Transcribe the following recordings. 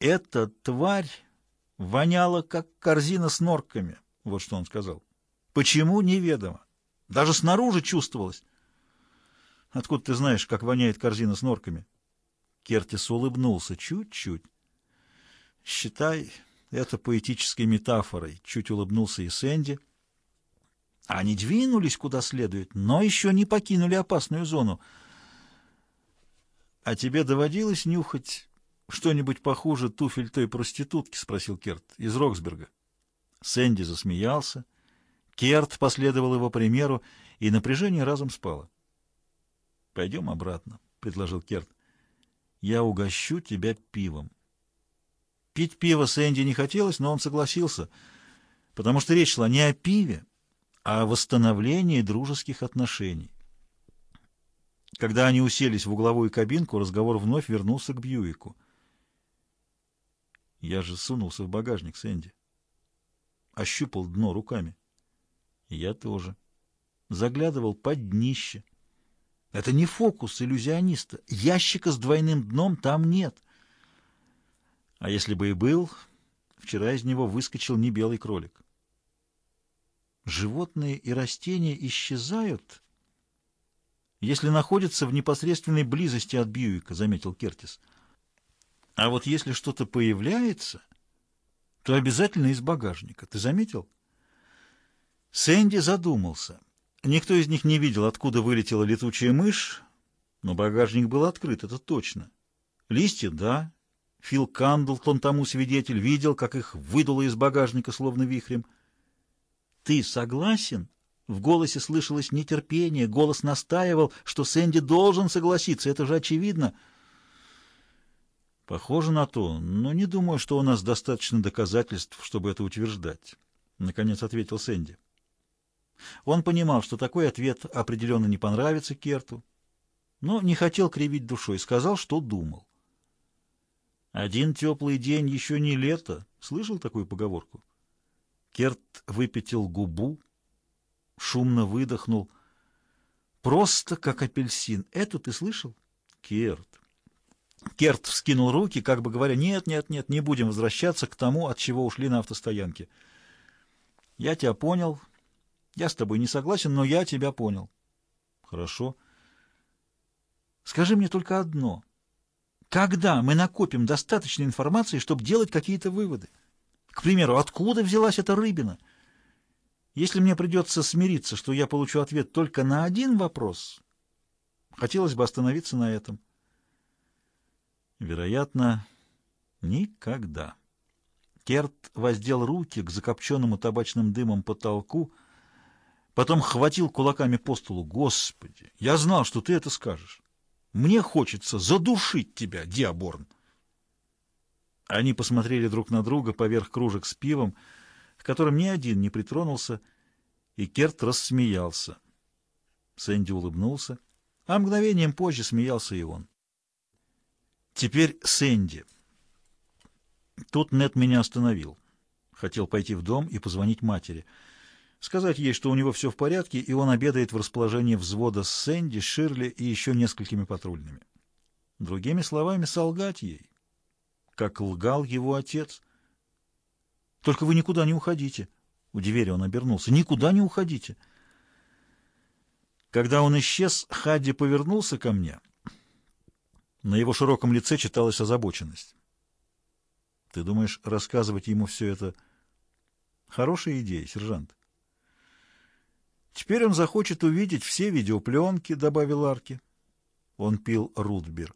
Эта тварь воняла, как корзина с норками, вот что он сказал. Почему, неведомо. Даже снаружи чувствовалось. Откуда ты знаешь, как воняет корзина с норками? Кертис улыбнулся чуть-чуть. Считай это поэтической метафорой. Чуть улыбнулся и Сэнди. Они двинулись куда следует, но еще не покинули опасную зону. А тебе доводилось нюхать что-нибудь похуже туфель той проститутки? — спросил Керт. — Из Роксберга. Сэнди засмеялся. Керт последовал его примеру, и напряжение разом спало. — Пойдем обратно, — предложил Керт. — Я угощу тебя пивом. Пить пиво Сэнди не хотелось, но он согласился, потому что речь шла не о пиве, а о восстановлении дружеских отношений. Когда они уселись в угловую кабинку, разговор вновь вернулся к Бьюику — я же сунулся в багажник Сэнди. Ощупал дно руками. Я тоже. Заглядывал под днище. Это не фокус иллюзиониста. Ящика с двойным дном там нет. А если бы и был, вчера из него выскочил не белый кролик. Животные и растения исчезают, если находятся в непосредственной близости от Бьюика, заметил Кертис. А вот если что-то появляется, то обязательно из багажника. Ты заметил? Сэнди задумался. Никто из них не видел, откуда вылетела летучая мышь, но багажник был открыт, это точно. Листья — да. Фил Кандлтон тому свидетель, видел, как их выдуло из багажника, словно вихрем. «Ты согласен?» В голосе слышалось нетерпение, голос настаивал, что Сэнди должен согласиться, это же очевидно — Похоже на то, но не думаю, что у нас достаточно доказательств, чтобы это утверждать, наконец ответил Сэнди. Он понимал, что такой ответ определенно не понравится Керту, но не хотел кривить душой, сказал, что думал. «Один теплый день еще не лето». Слышал такую поговорку? Керт выпятил губу, шумно выдохнул. «Просто как апельсин. Это ты слышал?» «Керт, Керт вскинул руки, как бы говоря, «Нет, нет, нет, не будем возвращаться к тому, от чего ушли на автостоянке». «Я тебя понял. Я с тобой не согласен, но я тебя понял». «Хорошо. Скажи мне только одно. Когда мы накопим достаточно информации, чтобы делать какие-то выводы? К примеру, откуда взялась эта рыбина? Если мне придется смириться, что я получу ответ только на один вопрос, хотелось бы остановиться на этом». Вероятно, никогда. Керт воздел руки к закопченному табачным дымом потолку, потом хватил кулаками по столу. «Господи, я знал, что ты это скажешь. Мне хочется задушить тебя, Диаборн!» Они посмотрели друг на друга поверх кружек с пивом, к которым ни один не притронулся, и Керт рассмеялся. Сэнди улыбнулся, а мгновением позже смеялся и он. Теперь Сэнди. Тут Нет меня остановил. Хотел пойти в дом и позвонить матери. Сказать ей, что у него все в порядке, и он обедает в расположении взвода с Сэнди, Ширли и еще несколькими патрульными. Другими словами, солгать ей, как лгал его отец. «Только вы никуда не уходите». У двери он обернулся. «Никуда не уходите». Когда он исчез, Хадди повернулся ко мне — на его широком лице читалась озабоченность. «Ты думаешь, рассказывать ему все это...» «Хорошая идея, сержант». «Теперь он захочет увидеть все видеопленки», — добавил Арки. Он пил Рутбер.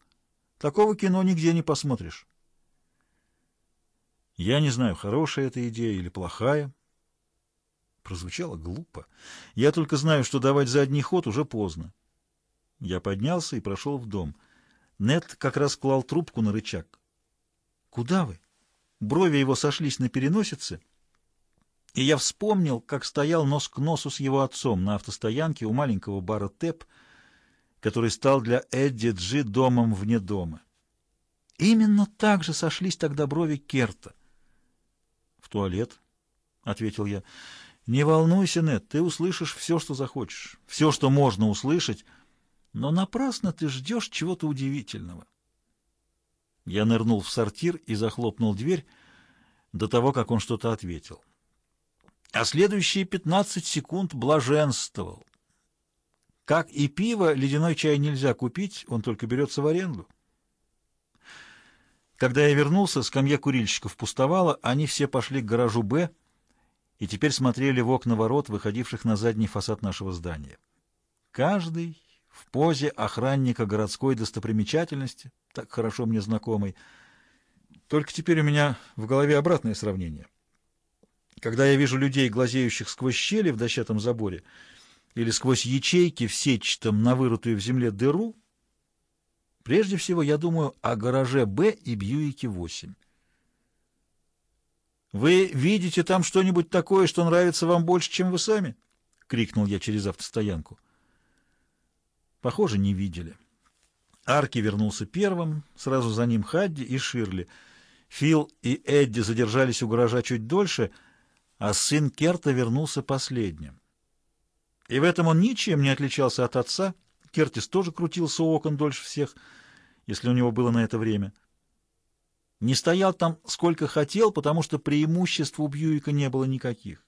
«Такого кино нигде не посмотришь». «Я не знаю, хорошая эта идея или плохая». Прозвучало глупо. «Я только знаю, что давать задний ход уже поздно». Я поднялся и прошел в дом — Нед как раз клал трубку на рычаг. «Куда вы?» Брови его сошлись на переносице, и я вспомнил, как стоял нос к носу с его отцом на автостоянке у маленького бара «Тэп», который стал для Эдди Джи домом вне дома. Именно так же сошлись тогда брови Керта. «В туалет», — ответил я. «Не волнуйся, Нед, ты услышишь все, что захочешь, все, что можно услышать». Но напрасно ты ждешь чего-то удивительного. Я нырнул в сортир и захлопнул дверь до того, как он что-то ответил. А следующие 15 секунд блаженствовал. Как и пиво, ледяной чай нельзя купить, он только берется в аренду. Когда я вернулся, скамья курильщиков пустовала, они все пошли к гаражу «Б» и теперь смотрели в окна ворот, выходивших на задний фасад нашего здания. Каждый в позе охранника городской достопримечательности, так хорошо мне знакомый. Только теперь у меня в голове обратное сравнение. Когда я вижу людей, глазеющих сквозь щели в дощатом заборе или сквозь ячейки в сетчатом на вырытую в земле дыру, Прежде всего я думаю о гараже «Б» и Бьюике 8. «Вы видите там что-нибудь такое, что нравится вам больше, чем вы сами?» — крикнул я через автостоянку. Похоже, не видели. Арки вернулся первым, сразу за ним Хадди и Ширли. Фил и Эдди задержались у гаража чуть дольше, а сын Керта вернулся последним. И в этом он ничем не отличался от отца — Кертис тоже крутился у окон дольше всех, если у него было на это время. Не стоял там сколько хотел, потому что преимуществ у Бьюика не было никаких.